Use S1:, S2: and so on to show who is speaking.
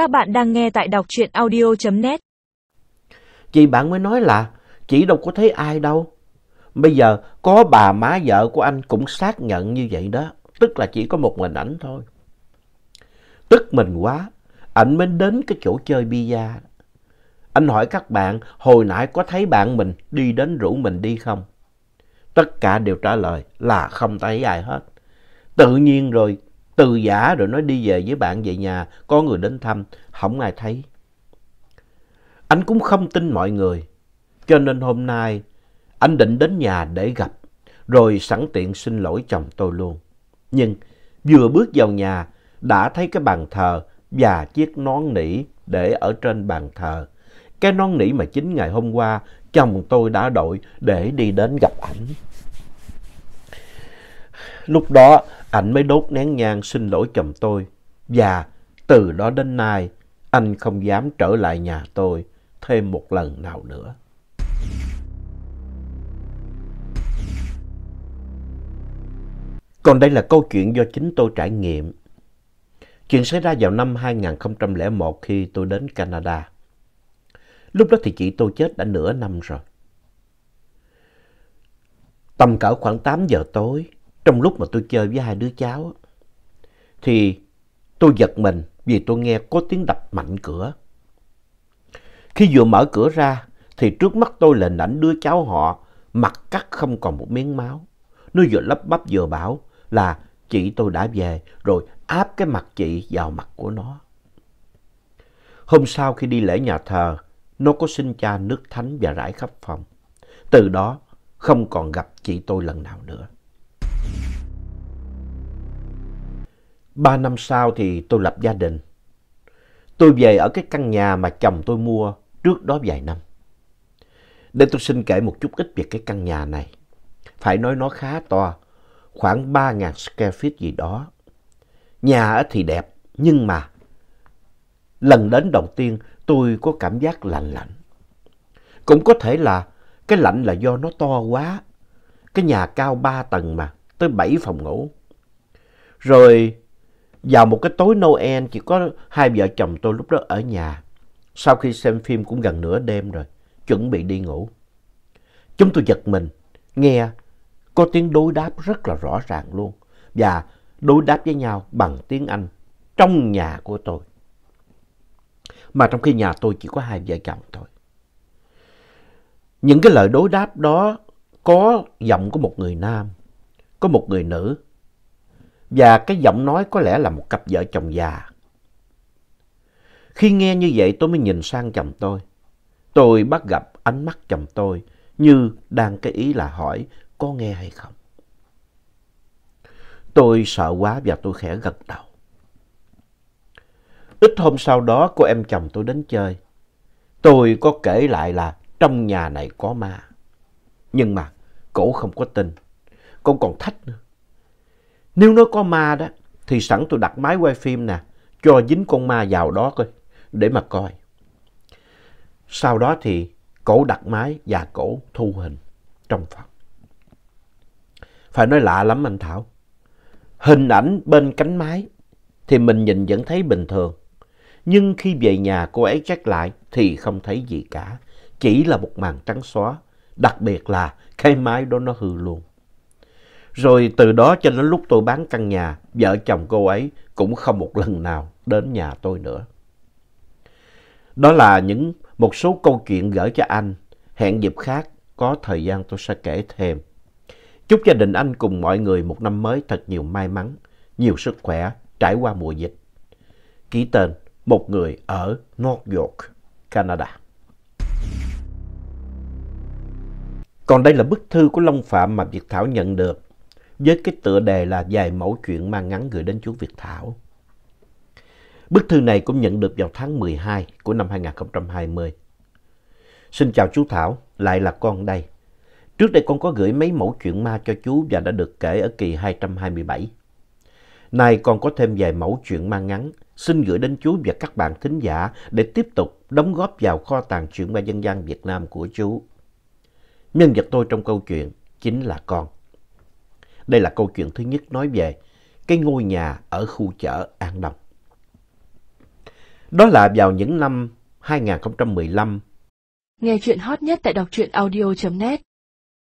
S1: Các bạn đang nghe tại đọc truyện audio.net.
S2: Chị bạn mới nói là chị đâu có thấy ai đâu. Bây giờ có bà má vợ của anh cũng xác nhận như vậy đó. Tức là chỉ có một mình ảnh thôi. Tức mình quá, ảnh mới đến cái chỗ chơi bia. Anh hỏi các bạn hồi nãy có thấy bạn mình đi đến rủ mình đi không? Tất cả đều trả lời là không thấy ai hết. Tự nhiên rồi từ giả rồi nói đi về với bạn về nhà, có người đến thăm, không ai thấy. Anh cũng không tin mọi người, cho nên hôm nay anh định đến nhà để gặp, rồi sẵn tiện xin lỗi chồng tôi luôn. Nhưng vừa bước vào nhà, đã thấy cái bàn thờ và chiếc nón nỉ để ở trên bàn thờ. Cái nón nỉ mà chính ngày hôm qua chồng tôi đã đội để đi đến gặp ảnh. Lúc đó anh mới đốt nén nhang xin lỗi chồng tôi. Và từ đó đến nay anh không dám trở lại nhà tôi thêm một lần nào nữa. Còn đây là câu chuyện do chính tôi trải nghiệm. Chuyện xảy ra vào năm 2001 khi tôi đến Canada. Lúc đó thì chị tôi chết đã nửa năm rồi. Tầm cỡ khoảng 8 giờ tối, trong lúc mà tôi chơi với hai đứa cháu, thì tôi giật mình vì tôi nghe có tiếng đập mạnh cửa. Khi vừa mở cửa ra, thì trước mắt tôi là ảnh đứa cháu họ, mặt cắt không còn một miếng máu. Nó vừa lấp bắp vừa bảo là chị tôi đã về, rồi áp cái mặt chị vào mặt của nó. Hôm sau khi đi lễ nhà thờ, nó có xin cha nước thánh và rải khắp phòng. Từ đó, không còn gặp chị tôi lần nào nữa. Ba năm sau thì tôi lập gia đình. Tôi về ở cái căn nhà mà chồng tôi mua trước đó vài năm. Để tôi xin kể một chút ít về cái căn nhà này. Phải nói nó khá to, khoảng 3.000 square feet gì đó. Nhà thì đẹp, nhưng mà lần đến đầu tiên tôi có cảm giác lạnh lạnh. Cũng có thể là cái lạnh là do nó to quá. Cái nhà cao 3 tầng mà, tới 7 phòng ngủ. Rồi vào một cái tối Noel chỉ có hai vợ chồng tôi lúc đó ở nhà. Sau khi xem phim cũng gần nửa đêm rồi, chuẩn bị đi ngủ. Chúng tôi giật mình, nghe có tiếng đối đáp rất là rõ ràng luôn. Và đối đáp với nhau bằng tiếng Anh trong nhà của tôi. Mà trong khi nhà tôi chỉ có hai vợ chồng thôi. Những cái lời đối đáp đó có giọng của một người nam, có một người nữ. Và cái giọng nói có lẽ là một cặp vợ chồng già. Khi nghe như vậy tôi mới nhìn sang chồng tôi. Tôi bắt gặp ánh mắt chồng tôi như đang cái ý là hỏi có nghe hay không. Tôi sợ quá và tôi khẽ gật đầu. Ít hôm sau đó cô em chồng tôi đến chơi. Tôi có kể lại là trong nhà này có ma. Nhưng mà cổ không có tin. Cô còn thách nữa. Nếu nó có ma đó, thì sẵn tôi đặt máy quay phim nè, cho dính con ma vào đó coi, để mà coi. Sau đó thì cổ đặt máy và cổ thu hình trong phòng. Phải nói lạ lắm anh Thảo. Hình ảnh bên cánh máy thì mình nhìn vẫn thấy bình thường. Nhưng khi về nhà cô ấy check lại thì không thấy gì cả. Chỉ là một màn trắng xóa. Đặc biệt là cái máy đó nó hư luôn. Rồi từ đó cho đến lúc tôi bán căn nhà, vợ chồng cô ấy cũng không một lần nào đến nhà tôi nữa. Đó là những một số câu chuyện gửi cho anh. Hẹn dịp khác có thời gian tôi sẽ kể thêm. Chúc gia đình anh cùng mọi người một năm mới thật nhiều may mắn, nhiều sức khỏe trải qua mùa dịch. Ký tên một người ở North York, Canada. Còn đây là bức thư của Long Phạm mà Việt Thảo nhận được với cái tựa đề là vài mẫu chuyện mang ngắn gửi đến chú Việt Thảo. Bức thư này cũng nhận được vào tháng 12 của năm 2020. Xin chào chú Thảo, lại là con đây. Trước đây con có gửi mấy mẫu chuyện ma cho chú và đã được kể ở kỳ 227. Nay con có thêm vài mẫu chuyện ma ngắn, xin gửi đến chú và các bạn thính giả để tiếp tục đóng góp vào kho tàng chuyện ma dân gian Việt Nam của chú. Nhân vật tôi trong câu chuyện chính là con. Đây là câu chuyện thứ nhất nói về cái ngôi nhà ở khu chợ An Đông. Đó là vào những năm 2015.
S1: Nghe chuyện hot nhất tại đọc truyện audio.net